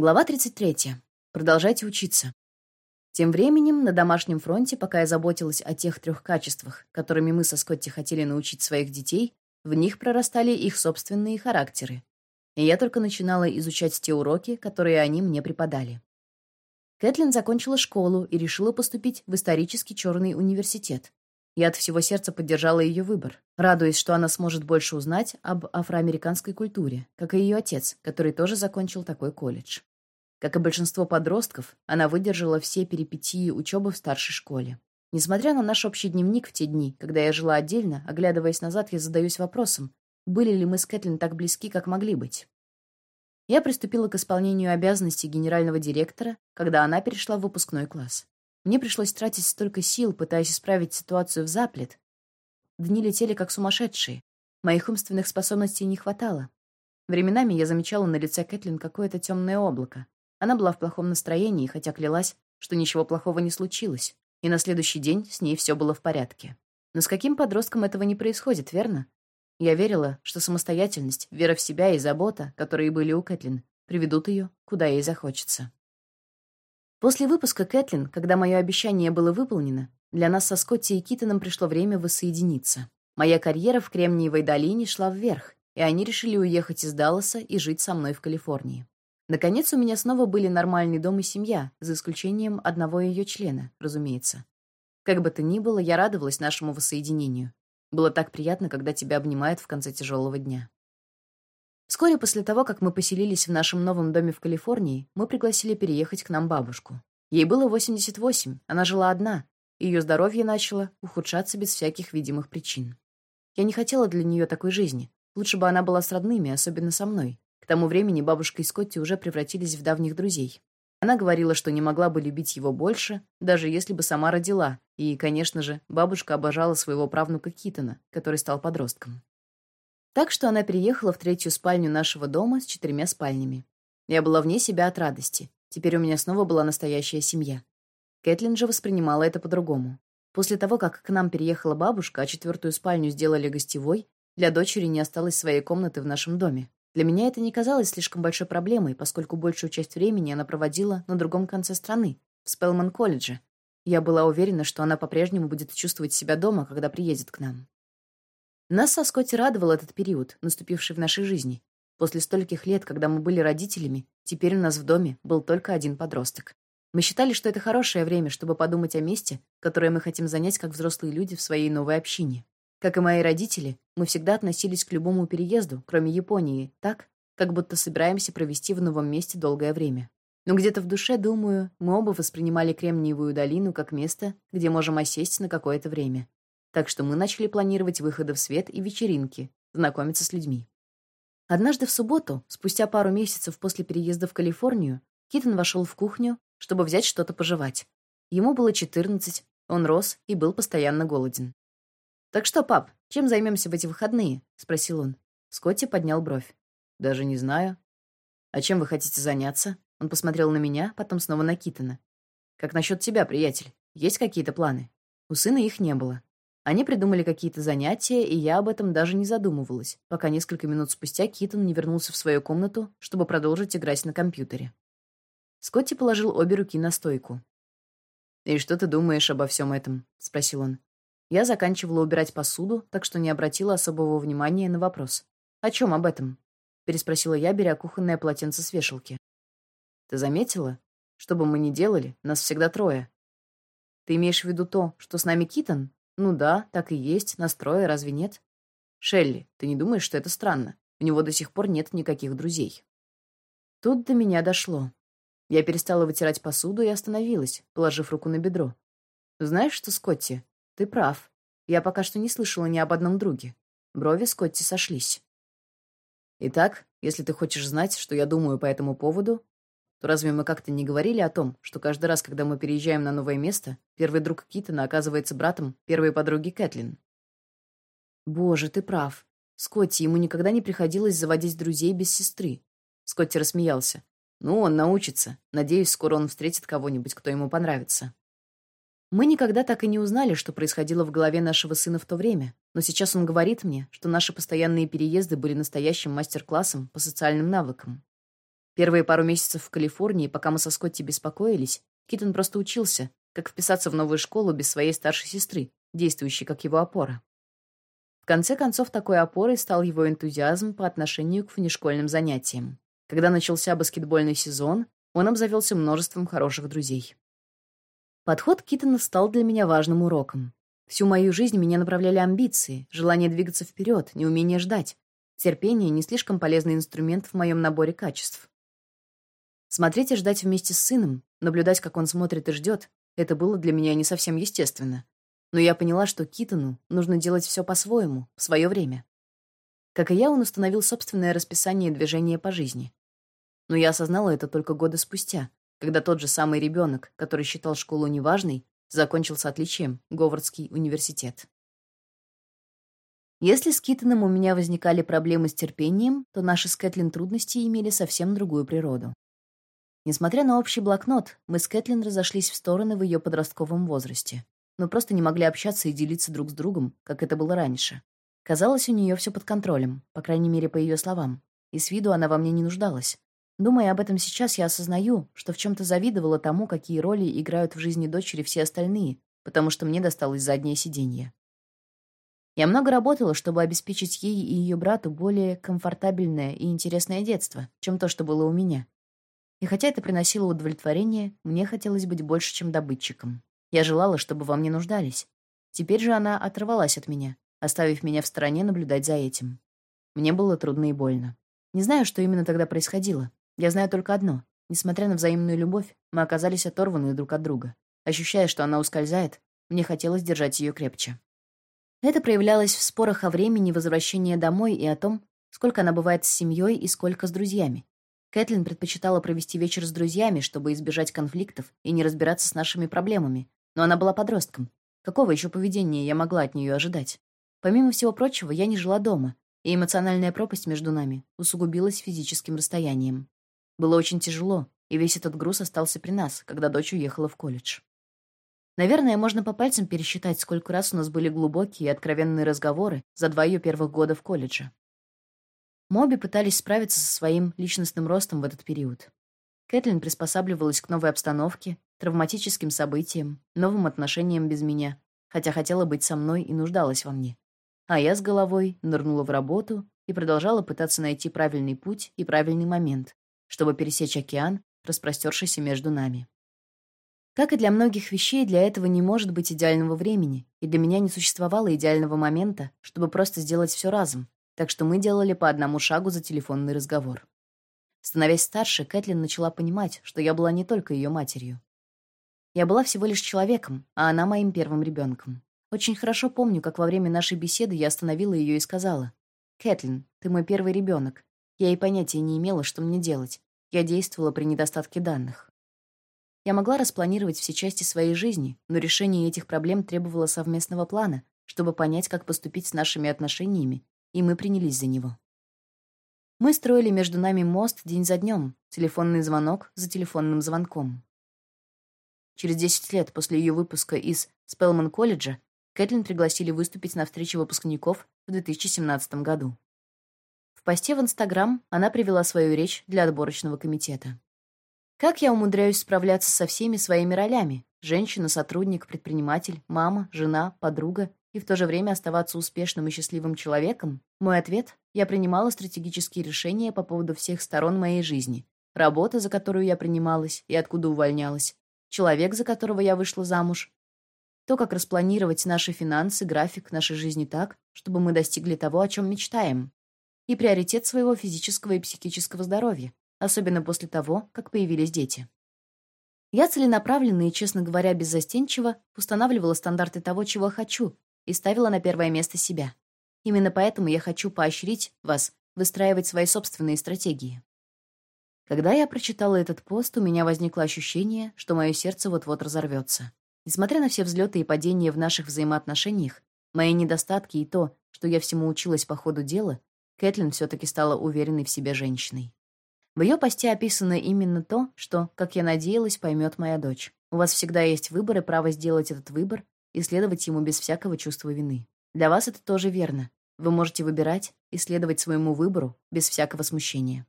Глава 33. Продолжайте учиться. Тем временем на домашнем фронте, пока я заботилась о тех трех качествах, которыми мы со Скотти хотели научить своих детей, в них прорастали их собственные характеры. И я только начинала изучать те уроки, которые они мне преподали. Кэтлин закончила школу и решила поступить в исторический черный университет. Я от всего сердца поддержала ее выбор, радуясь, что она сможет больше узнать об афроамериканской культуре, как и ее отец, который тоже закончил такой колледж. Как и большинство подростков, она выдержала все перипетии учебы в старшей школе. Несмотря на наш общий дневник в те дни, когда я жила отдельно, оглядываясь назад, я задаюсь вопросом, были ли мы с Кэтлин так близки, как могли быть. Я приступила к исполнению обязанностей генерального директора, когда она перешла в выпускной класс. Мне пришлось тратить столько сил, пытаясь исправить ситуацию в заплет. Дни летели как сумасшедшие. Моих умственных способностей не хватало. Временами я замечала на лице Кэтлин какое-то темное облако. Она была в плохом настроении, хотя клялась, что ничего плохого не случилось, и на следующий день с ней все было в порядке. Но с каким подростком этого не происходит, верно? Я верила, что самостоятельность, вера в себя и забота, которые были у Кэтлин, приведут ее, куда ей захочется. После выпуска Кэтлин, когда мое обещание было выполнено, для нас со Скотти и Китоном пришло время воссоединиться. Моя карьера в Кремниевой долине шла вверх, и они решили уехать из Далласа и жить со мной в Калифорнии. Наконец, у меня снова были нормальный дом и семья, за исключением одного ее члена, разумеется. Как бы то ни было, я радовалась нашему воссоединению. Было так приятно, когда тебя обнимают в конце тяжелого дня. Вскоре после того, как мы поселились в нашем новом доме в Калифорнии, мы пригласили переехать к нам бабушку. Ей было 88, она жила одна, и ее здоровье начало ухудшаться без всяких видимых причин. Я не хотела для нее такой жизни. Лучше бы она была с родными, особенно со мной. Тому времени бабушка и Скотти уже превратились в давних друзей. Она говорила, что не могла бы любить его больше, даже если бы сама родила. И, конечно же, бабушка обожала своего правнука Китона, который стал подростком. Так что она переехала в третью спальню нашего дома с четырьмя спальнями. Я была вне себя от радости. Теперь у меня снова была настоящая семья. Кэтлин же воспринимала это по-другому. После того, как к нам переехала бабушка, а четвертую спальню сделали гостевой, для дочери не осталось своей комнаты в нашем доме. Для меня это не казалось слишком большой проблемой, поскольку большую часть времени она проводила на другом конце страны, в Спелман-колледже. Я была уверена, что она по-прежнему будет чувствовать себя дома, когда приедет к нам. Нас со Скотти радовал этот период, наступивший в нашей жизни. После стольких лет, когда мы были родителями, теперь у нас в доме был только один подросток. Мы считали, что это хорошее время, чтобы подумать о месте, которое мы хотим занять как взрослые люди в своей новой общине. Как и мои родители, мы всегда относились к любому переезду, кроме Японии, так, как будто собираемся провести в новом месте долгое время. Но где-то в душе, думаю, мы оба воспринимали Кремниевую долину как место, где можем осесть на какое-то время так что мы начали планировать выходы в свет и вечеринки, знакомиться с людьми. Однажды в субботу, спустя пару месяцев после переезда в Калифорнию, Китон вошел в кухню, чтобы взять что-то пожевать. Ему было 14, он рос и был постоянно голоден. «Так что, пап, чем займемся в эти выходные?» — спросил он. Скотти поднял бровь. «Даже не знаю». «А чем вы хотите заняться?» Он посмотрел на меня, потом снова на Китона. «Как насчет тебя, приятель? Есть какие-то планы?» У сына их не было. Они придумали какие-то занятия, и я об этом даже не задумывалась, пока несколько минут спустя Китон не вернулся в свою комнату, чтобы продолжить играть на компьютере. Скотти положил обе руки на стойку. «И что ты думаешь обо всем этом?» — спросил он. Я заканчивала убирать посуду, так что не обратила особого внимания на вопрос. «О чем об этом?» — переспросила я, беря кухонное полотенце с вешалки. «Ты заметила? Что бы мы ни делали, нас всегда трое. Ты имеешь в виду то, что с нами Китон?» Ну да, так и есть, настрой, разве нет? Шелли, ты не думаешь, что это странно? У него до сих пор нет никаких друзей. Тут до меня дошло. Я перестала вытирать посуду и остановилась, положив руку на бедро. Знаешь что, Скотти, ты прав. Я пока что не слышала ни об одном друге. Брови Скотти сошлись. Итак, если ты хочешь знать, что я думаю по этому поводу, то разве мы как-то не говорили о том, что каждый раз, когда мы переезжаем на новое место, первый друг Китона оказывается братом первой подруги Кэтлин? Боже, ты прав. Скотти, ему никогда не приходилось заводить друзей без сестры. Скотти рассмеялся. Ну, он научится. Надеюсь, скоро он встретит кого-нибудь, кто ему понравится. Мы никогда так и не узнали, что происходило в голове нашего сына в то время, но сейчас он говорит мне, что наши постоянные переезды были настоящим мастер-классом по социальным навыкам. Первые пару месяцев в Калифорнии, пока мы со Скотти беспокоились, Китон просто учился, как вписаться в новую школу без своей старшей сестры, действующей как его опора. В конце концов, такой опорой стал его энтузиазм по отношению к внешкольным занятиям. Когда начался баскетбольный сезон, он обзавелся множеством хороших друзей. Подход Китона стал для меня важным уроком. Всю мою жизнь меня направляли амбиции, желание двигаться вперед, неумение ждать. Терпение — не слишком полезный инструмент в моем наборе качеств. Смотреть и ждать вместе с сыном, наблюдать, как он смотрит и ждет, это было для меня не совсем естественно. Но я поняла, что Китону нужно делать все по-своему, в свое время. Как и я, он установил собственное расписание движения по жизни. Но я осознала это только годы спустя, когда тот же самый ребенок, который считал школу неважной, закончил с отличием Говардский университет. Если с Китоном у меня возникали проблемы с терпением, то наши с Кэтлин трудности имели совсем другую природу. Несмотря на общий блокнот, мы с Кэтлин разошлись в стороны в ее подростковом возрасте. Мы просто не могли общаться и делиться друг с другом, как это было раньше. Казалось, у нее все под контролем, по крайней мере, по ее словам. И с виду она во мне не нуждалась. Думая об этом сейчас, я осознаю, что в чем-то завидовала тому, какие роли играют в жизни дочери все остальные, потому что мне досталось заднее сиденье. Я много работала, чтобы обеспечить ей и ее брату более комфортабельное и интересное детство, чем то, что было у меня. И хотя это приносило удовлетворение, мне хотелось быть больше, чем добытчиком. Я желала, чтобы во мне нуждались. Теперь же она оторвалась от меня, оставив меня в стороне наблюдать за этим. Мне было трудно и больно. Не знаю, что именно тогда происходило. Я знаю только одно. Несмотря на взаимную любовь, мы оказались оторваны друг от друга. Ощущая, что она ускользает, мне хотелось держать ее крепче. Это проявлялось в спорах о времени возвращения домой и о том, сколько она бывает с семьей и сколько с друзьями. Кэтлин предпочитала провести вечер с друзьями, чтобы избежать конфликтов и не разбираться с нашими проблемами, но она была подростком. Какого еще поведения я могла от нее ожидать? Помимо всего прочего, я не жила дома, и эмоциональная пропасть между нами усугубилась физическим расстоянием. Было очень тяжело, и весь этот груз остался при нас, когда дочь уехала в колледж. Наверное, можно по пальцам пересчитать, сколько раз у нас были глубокие и откровенные разговоры за два ее первых года в колледже. Моби пытались справиться со своим личностным ростом в этот период. Кэтлин приспосабливалась к новой обстановке, травматическим событиям, новым отношениям без меня, хотя хотела быть со мной и нуждалась во мне. А я с головой нырнула в работу и продолжала пытаться найти правильный путь и правильный момент, чтобы пересечь океан, распростершийся между нами. Как и для многих вещей, для этого не может быть идеального времени, и для меня не существовало идеального момента, чтобы просто сделать все разом, так что мы делали по одному шагу за телефонный разговор. Становясь старше, Кэтлин начала понимать, что я была не только ее матерью. Я была всего лишь человеком, а она моим первым ребенком. Очень хорошо помню, как во время нашей беседы я остановила ее и сказала, «Кэтлин, ты мой первый ребенок. Я и понятия не имела, что мне делать. Я действовала при недостатке данных». Я могла распланировать все части своей жизни, но решение этих проблем требовало совместного плана, чтобы понять, как поступить с нашими отношениями, и мы принялись за него. Мы строили между нами мост день за днем, телефонный звонок за телефонным звонком. Через 10 лет после ее выпуска из Спелман-колледжа Кэтлин пригласили выступить на встрече выпускников в 2017 году. В посте в Инстаграм она привела свою речь для отборочного комитета. Как я умудряюсь справляться со всеми своими ролями? Женщина, сотрудник, предприниматель, мама, жена, подруга и в то же время оставаться успешным и счастливым человеком? Мой ответ — я принимала стратегические решения по поводу всех сторон моей жизни. Работа, за которую я принималась и откуда увольнялась, человек, за которого я вышла замуж, то, как распланировать наши финансы, график нашей жизни так, чтобы мы достигли того, о чем мечтаем, и приоритет своего физического и психического здоровья, особенно после того, как появились дети. Я целенаправленно и, честно говоря, беззастенчиво устанавливала стандарты того, чего хочу, и ставила на первое место себя. Именно поэтому я хочу поощрить вас выстраивать свои собственные стратегии. Когда я прочитала этот пост, у меня возникло ощущение, что мое сердце вот-вот разорвется. Несмотря на все взлеты и падения в наших взаимоотношениях, мои недостатки и то, что я всему училась по ходу дела, Кэтлин все-таки стала уверенной в себе женщиной. В ее посте описано именно то, что, как я надеялась, поймет моя дочь. У вас всегда есть выбор и право сделать этот выбор и следовать ему без всякого чувства вины. Для вас это тоже верно. Вы можете выбирать и следовать своему выбору без всякого смущения.